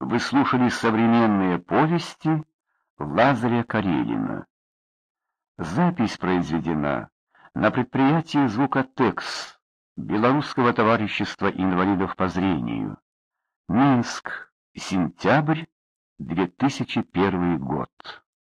Вы слушали современные повести Лазаря Карелина. Запись произведена на предприятии «Звукотекс» Белорусского товарищества инвалидов по зрению. Минск, сентябрь 2001 год.